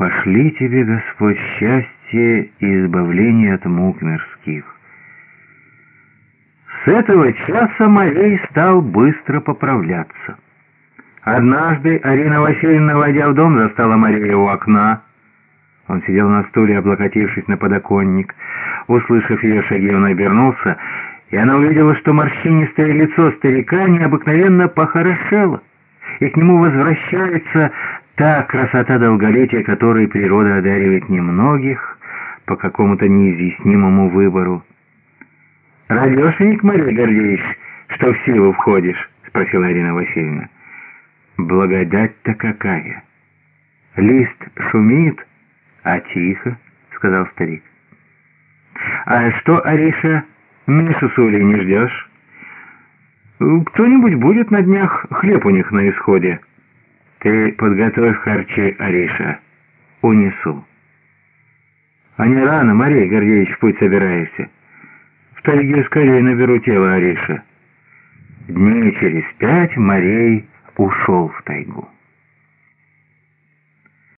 Пошли тебе, Господь, счастье и избавление от мук мирских. С этого часа Марей стал быстро поправляться. Однажды Арина Васильевна, войдя в дом, застала Мария у окна. Он сидел на стуле, облокотившись на подоконник. Услышав ее шаги, он обернулся, и она увидела, что морщинистое лицо старика необыкновенно похорошело, и к нему возвращается та красота долголетия, которой природа одаривает немногих по какому-то неизъяснимому выбору. «Радешенек, Мария Гордеевич, что в силу входишь?» — спросила Арина Васильевна. «Благодать-то какая! Лист шумит, а тихо», — сказал старик. «А что, Ариша, Мишу с не ждешь?» «Кто-нибудь будет на днях, хлеб у них на исходе». «Ты подготовь харчи, Ариша, унесу». «А не рано, Мария Гордеевич, в путь собираешься?» В тайге скорее наберу тело Ариша. Дней через пять Морей ушел в тайгу.